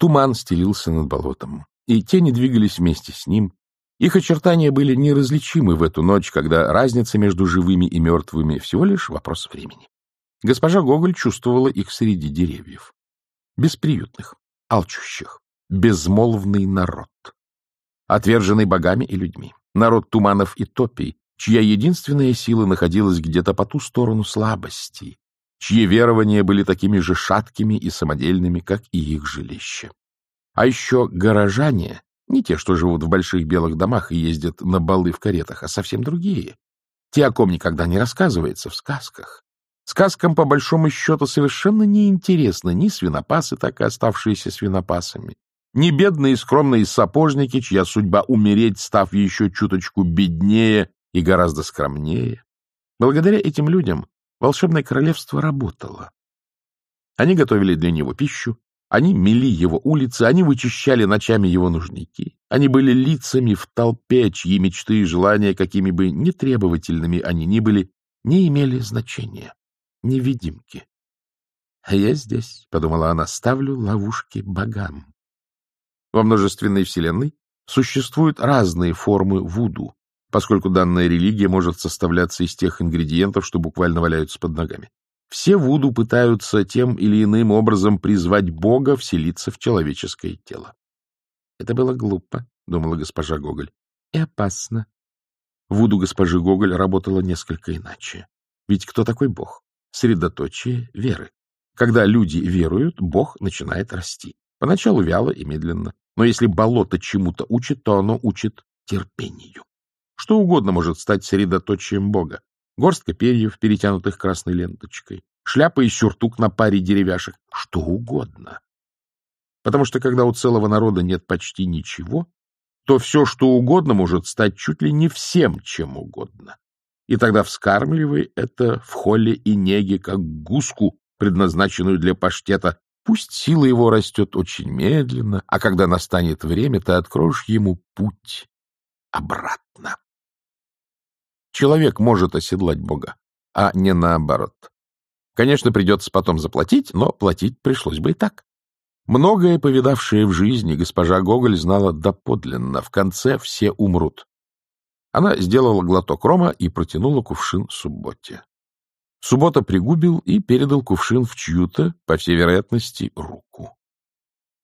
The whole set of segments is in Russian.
Туман стелился над болотом, и тени двигались вместе с ним. Их очертания были неразличимы в эту ночь, когда разница между живыми и мертвыми всего лишь вопрос времени. Госпожа Гоголь чувствовала их среди деревьев. Бесприютных, алчущих, безмолвный народ. Отверженный богами и людьми. Народ туманов и топий, чья единственная сила находилась где-то по ту сторону слабости, чьи верования были такими же шаткими и самодельными, как и их жилище. А еще горожане, не те, что живут в больших белых домах и ездят на балы в каретах, а совсем другие. Те, о ком никогда не рассказывается в сказках. Сказкам, по большому счету, совершенно неинтересны ни свинопасы, так и оставшиеся свинопасами, ни бедные скромные сапожники, чья судьба умереть, став еще чуточку беднее и гораздо скромнее. Благодаря этим людям волшебное королевство работало. Они готовили для него пищу, они мели его улицы, они вычищали ночами его нужники. Они были лицами в толпе, чьи мечты и желания, какими бы нетребовательными они ни были, не имели значения. Невидимки. — А я здесь, — подумала она, — ставлю ловушки богам. Во множественной вселенной существуют разные формы вуду, поскольку данная религия может составляться из тех ингредиентов, что буквально валяются под ногами. Все вуду пытаются тем или иным образом призвать Бога вселиться в человеческое тело. Это было глупо, — думала госпожа Гоголь, — и опасно. Вуду госпожи Гоголь работала несколько иначе. Ведь кто такой Бог? Средоточие веры. Когда люди веруют, Бог начинает расти. Поначалу вяло и медленно. Но если болото чему-то учит, то оно учит терпению. Что угодно может стать средоточием Бога. Горстка перьев, перетянутых красной ленточкой, шляпа и сюртук на паре деревяшек, что угодно. Потому что когда у целого народа нет почти ничего, то все, что угодно, может стать чуть ли не всем, чем угодно. И тогда вскармливай это в холле и неге, как гуску, предназначенную для паштета. Пусть сила его растет очень медленно, а когда настанет время, ты откроешь ему путь обратно. Человек может оседлать Бога, а не наоборот. Конечно, придется потом заплатить, но платить пришлось бы и так. Многое, повидавшее в жизни, госпожа Гоголь знала доподлинно. В конце все умрут. Она сделала глоток рома и протянула кувшин Субботе. Суббота пригубил и передал кувшин в чью-то, по всей вероятности, руку.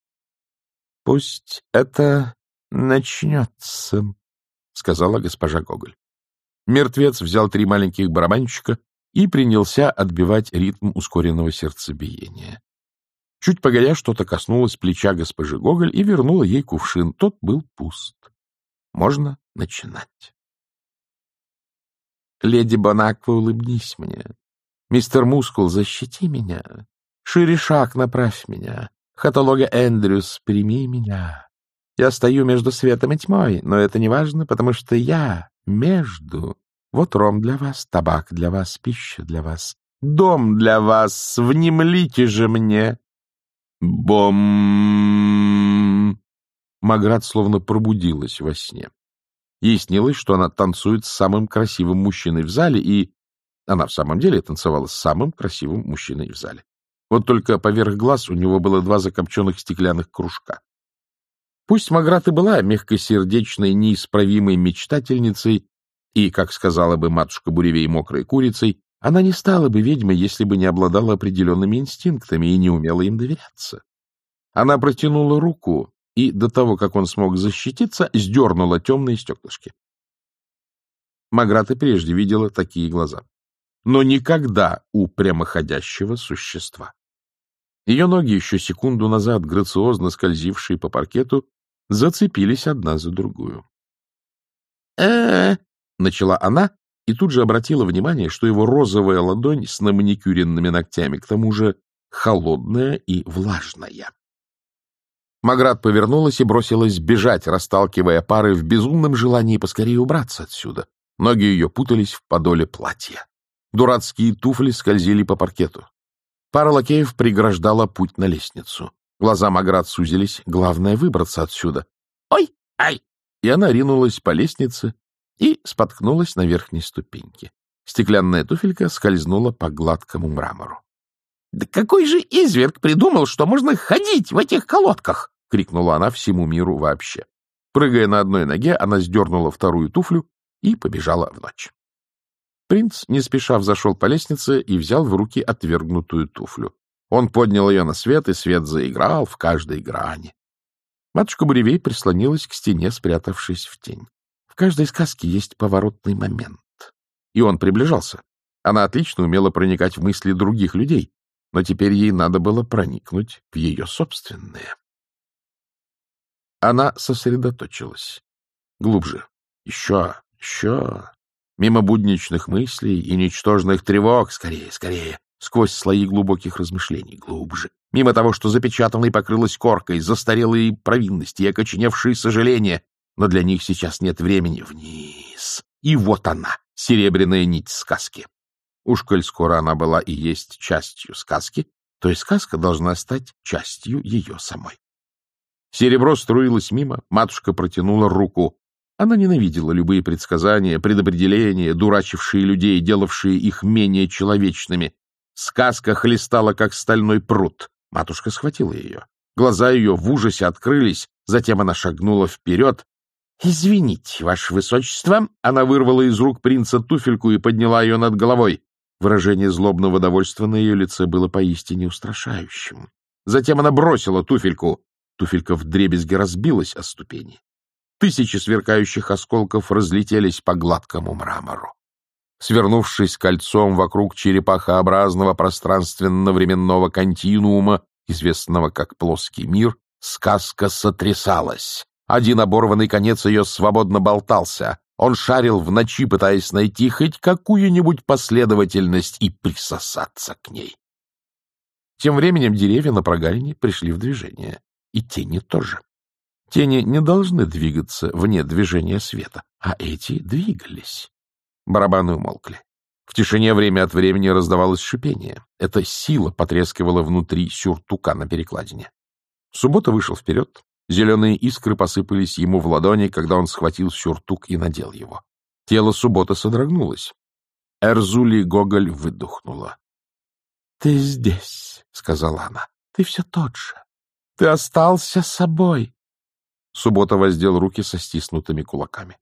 — Пусть это начнется, — сказала госпожа Гоголь. Мертвец взял три маленьких барабанщика и принялся отбивать ритм ускоренного сердцебиения. Чуть погодя, что-то коснулось плеча госпожи Гоголь и вернуло ей кувшин. Тот был пуст. Можно начинать. Леди Бонаква, улыбнись мне. Мистер Мускул, защити меня. Шире шаг направь меня. Хаталога Эндрюс, прими меня. Я стою между светом и тьмой, но это не важно, потому что я между. Вот ром для вас, табак для вас, пища для вас, дом для вас, внемлите же мне. Бом! Маград словно пробудилась во сне. Ей снилось, что она танцует с самым красивым мужчиной в зале, и она в самом деле танцевала с самым красивым мужчиной в зале. Вот только поверх глаз у него было два закопченных стеклянных кружка. Пусть Маград и была мягкосердечной, неисправимой мечтательницей и, как сказала бы матушка Буревей, мокрой курицей, она не стала бы ведьмой, если бы не обладала определенными инстинктами и не умела им доверяться. Она протянула руку и, до того, как он смог защититься, сдернула темные стеклышки. Маград и прежде видела такие глаза, но никогда у прямоходящего существа. Ее ноги, еще секунду назад грациозно скользившие по паркету, зацепились одна за другую. э начала она и тут же обратила внимание, что его розовая ладонь с наманикюренными ногтями, к тому же холодная и влажная. Маград повернулась и бросилась бежать, расталкивая пары в безумном желании поскорее убраться отсюда. Ноги ее путались в подоле платья. Дурацкие туфли скользили по паркету. Пара лакеев преграждала путь на лестницу. Глаза Маград сузились. Главное — выбраться отсюда. «Ой! Ай!» И она ринулась по лестнице и споткнулась на верхней ступеньке. Стеклянная туфелька скользнула по гладкому мрамору. Да какой же изверг придумал, что можно ходить в этих колодках? — крикнула она всему миру вообще. Прыгая на одной ноге, она сдернула вторую туфлю и побежала в ночь. Принц не спеша взошел по лестнице и взял в руки отвергнутую туфлю. Он поднял ее на свет, и свет заиграл в каждой грани. Матушка Буревей прислонилась к стене, спрятавшись в тень. В каждой сказке есть поворотный момент. И он приближался. Она отлично умела проникать в мысли других людей, но теперь ей надо было проникнуть в ее собственные. Она сосредоточилась. Глубже. Еще, еще. Мимо будничных мыслей и ничтожных тревог. Скорее, скорее. Сквозь слои глубоких размышлений. Глубже. Мимо того, что запечатано и покрылось коркой, застарелые провинности и окоченевшие сожаления. Но для них сейчас нет времени. Вниз. И вот она, серебряная нить сказки. Уж коль скоро она была и есть частью сказки, то и сказка должна стать частью ее самой. Серебро струилось мимо, матушка протянула руку. Она ненавидела любые предсказания, предопределения, дурачившие людей, делавшие их менее человечными. Сказка хлестала, как стальной пруд. Матушка схватила ее. Глаза ее в ужасе открылись, затем она шагнула вперед. — Извините, ваше высочество! Она вырвала из рук принца туфельку и подняла ее над головой. Выражение злобного довольства на ее лице было поистине устрашающим. Затем она бросила туфельку. Туфелька вдребезги разбилась о ступени. Тысячи сверкающих осколков разлетелись по гладкому мрамору. Свернувшись кольцом вокруг черепахообразного пространственно-временного континуума, известного как плоский мир, сказка сотрясалась. Один оборванный конец ее свободно болтался. Он шарил в ночи, пытаясь найти хоть какую-нибудь последовательность и присосаться к ней. Тем временем деревья на прогалине пришли в движение и тени тоже. Тени не должны двигаться вне движения света, а эти двигались. Барабаны умолкли. В тишине время от времени раздавалось шипение. Эта сила потрескивала внутри сюртука на перекладине. Суббота вышел вперед. Зеленые искры посыпались ему в ладони, когда он схватил сюртук и надел его. Тело суббота содрогнулось. Эрзули Гоголь выдохнула. — Ты здесь, — сказала она. — Ты все тот же. Ты остался собой. Суббота воздел руки со стиснутыми кулаками.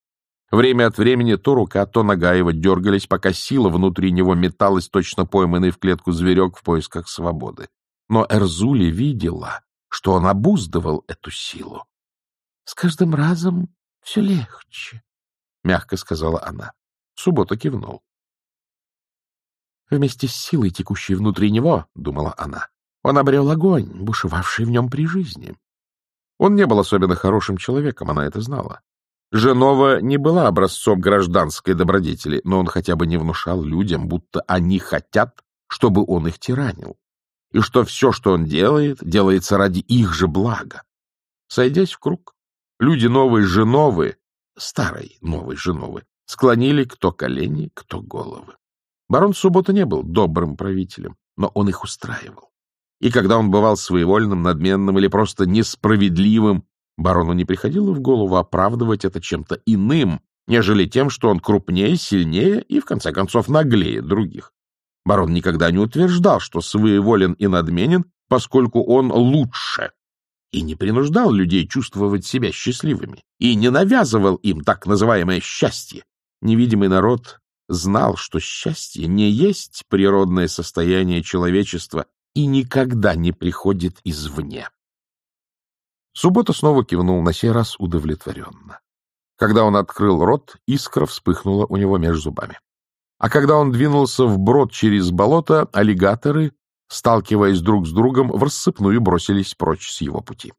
Время от времени то рука, то нога его дергались, пока сила внутри него металась, точно пойманный в клетку зверек в поисках свободы. Но Эрзули видела, что он обуздывал эту силу. — С каждым разом все легче, — мягко сказала она. Суббота кивнул. Вместе с силой, текущей внутри него, — думала она, он обрел огонь, бушевавший в нем при жизни. Он не был особенно хорошим человеком, она это знала. Женова не была образцом гражданской добродетели, но он хотя бы не внушал людям, будто они хотят, чтобы он их тиранил, и что все, что он делает, делается ради их же блага. Сойдясь в круг, люди новой Женовы, старой новой Женовы, склонили кто колени, кто головы. Барон Суббота не был добрым правителем, но он их устраивал. И когда он бывал своевольным, надменным или просто несправедливым, барону не приходило в голову оправдывать это чем-то иным, нежели тем, что он крупнее, сильнее и, в конце концов, наглее других. Барон никогда не утверждал, что своеволен и надменен, поскольку он лучше, и не принуждал людей чувствовать себя счастливыми, и не навязывал им так называемое счастье. Невидимый народ знал, что счастье не есть природное состояние человечества, и никогда не приходит извне. Суббота снова кивнул, на сей раз удовлетворенно. Когда он открыл рот, искра вспыхнула у него между зубами. А когда он двинулся вброд через болото, аллигаторы, сталкиваясь друг с другом, в рассыпную бросились прочь с его пути.